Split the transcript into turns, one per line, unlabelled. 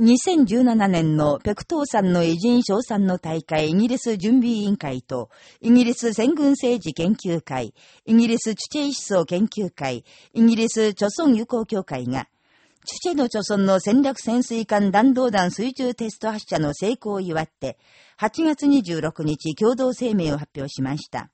2017年のペクトーさんの偉人賞賛の大会イギリス準備委員会と、イギリス戦軍政治研究会、イギリスチュチェイ思想研究会、イギリス貯村友好協会が、チュチェの貯村の戦略潜水艦弾道弾水中テスト発射の成功を祝って、8月26日共同声明を発表しました。